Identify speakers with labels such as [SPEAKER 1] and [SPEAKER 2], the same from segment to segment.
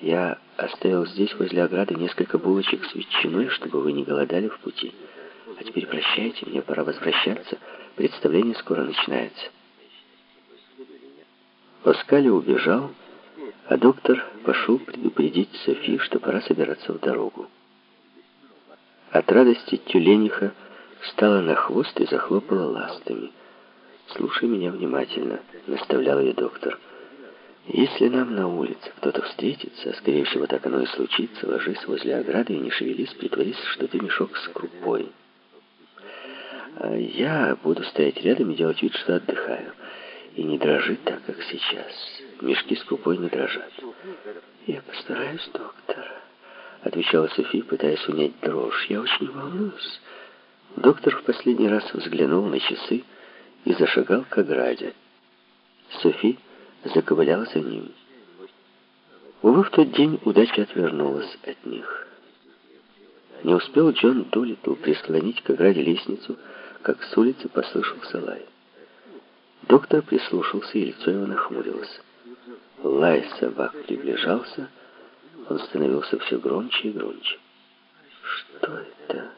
[SPEAKER 1] Я оставил здесь, возле ограды, несколько булочек с ветчиной, чтобы вы не голодали в пути. А теперь прощайте, мне пора возвращаться. Представление скоро начинается. Паскали убежал, а доктор пошел предупредить Софи, что пора собираться в дорогу. От радости тюлениха встала на хвост и захлопала ластами. «Слушай меня внимательно», — наставлял ее доктор. «Если нам на улице кто-то встретится, а скорее всего так оно и случится, ложись возле ограды и не шевелись, притворись, что ты мешок с крупой. А я буду стоять рядом и делать вид, что отдыхаю. И не дрожит так, как сейчас. Мешки с крупой не дрожат». «Я постараюсь, доктор», — отвечала София, пытаясь унять дрожь. «Я очень волнуюсь». Доктор в последний раз взглянул на часы и зашагал к ограде. Софи заковыляла за ним. Увы, в тот день удача отвернулась от них. Не успел Джон Дулитл прислонить к ограде лестницу, как с улицы послышался лай. Доктор прислушался, и лицо его нахмурилось. Лай собак приближался, он становился все громче и громче. «Что это?»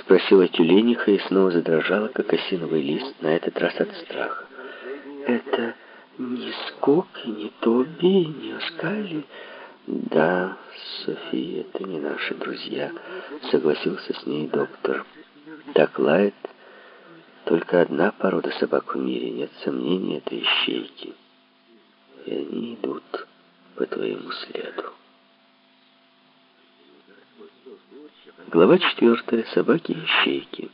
[SPEAKER 1] Спросила тюлениха и снова задрожала, как осиновый лист, на этот раз от страха. «Это не Скок и не Тоби, и не Оскали?» «Да, София, это не наши друзья», — согласился с ней доктор. «Так лает только одна порода собак в мире, нет сомнений, это ищейки. И они идут по твоему следу». Глава четвертая. Собаки и щейки.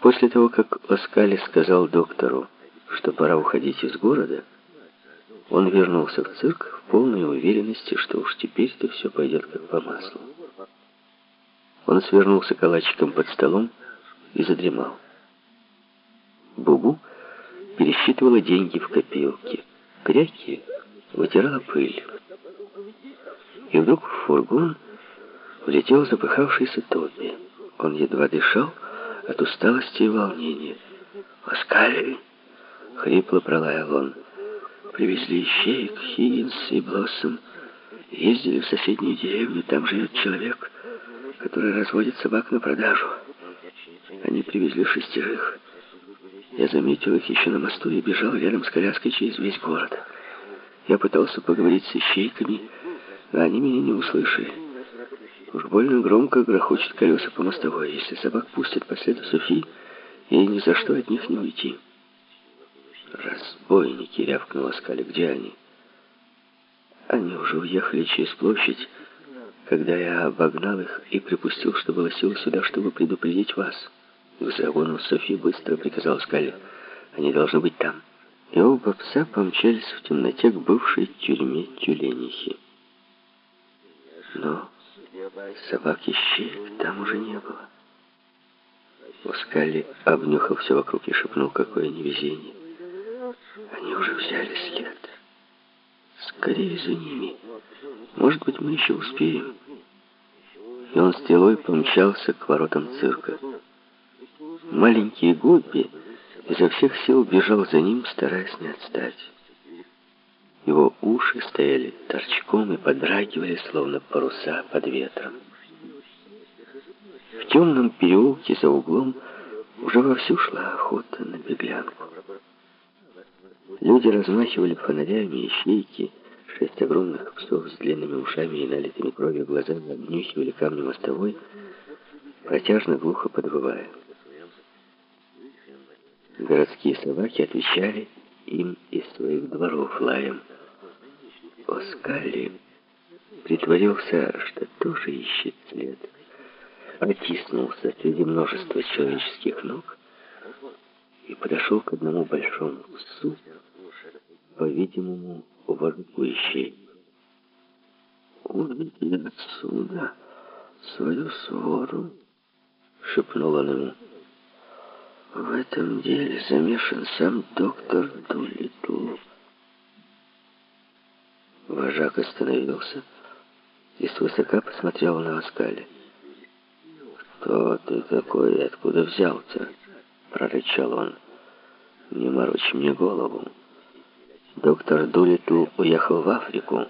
[SPEAKER 1] После того, как Оскали сказал доктору, что пора уходить из города, он вернулся в цирк в полной уверенности, что уж теперь-то все пойдет как по маслу. Он свернулся калачиком под столом и задремал. Бубу пересчитывала деньги в копилке. Кряки вытирала пыль. И вдруг в фургон влетел запыхавшийся Тоби. Он едва дышал от усталости и волнения. «Оскали!» — хрипло пролаял он. «Привезли ищеек, Хиггинс и Блоссом. Ездили в соседнюю деревню, там живет человек, который разводит собак на продажу. Они привезли шестерых. Я заметил их еще на мосту и бежал рядом с коляской через весь город. Я пытался поговорить с ищейками, но они меня не услышали. Уж больно громко грохочет колеса по мостовой. Если собак пустят по следу Софи, ей ни за что от них не уйти. «Разбойники!» — рявкнула Скали. «Где они?» Они уже уехали через площадь, когда я обогнал их и припустил, что было сил сюда, чтобы предупредить вас. К загону Софи быстро приказал Скали. Они должны быть там. И оба пса помчались в темноте к бывшей тюрьме тюленихи. Но собаки щель там уже не было. Ускали обнюхал все вокруг и шепнул, какое невезение. Они уже взяли след. Скорее за ними. Может быть, мы еще успеем. И он стрелой помчался к воротам цирка. Маленький Гобби изо всех сил бежал за ним, стараясь не отстать. Его уши стояли торчком и подрагивали, словно паруса под ветром. В темном переулке за углом уже вовсю шла охота на беглянку. Люди размахивали фонарями и шлейки, шесть огромных псов с длинными ушами и налитыми кровью глазами обнюхивали камни мостовой, протяжно глухо подвывая. Городские собаки отвечали им из своих дворов лаем. Оскали притворился, что тоже ищет след. Оттиснулся среди множества человеческих ног и подошел к одному большому псу, по-видимому, воркующей. «Уведи отсюда свою свору», — шепнул он ему. «В этом деле замешан сам доктор Дулитл». Вожак остановился и свысока посмотрел на Аскали. «Кто ты такой и откуда взялся?» — прорычал он. «Не морочь мне голову. Доктор Дулитл уехал в Африку.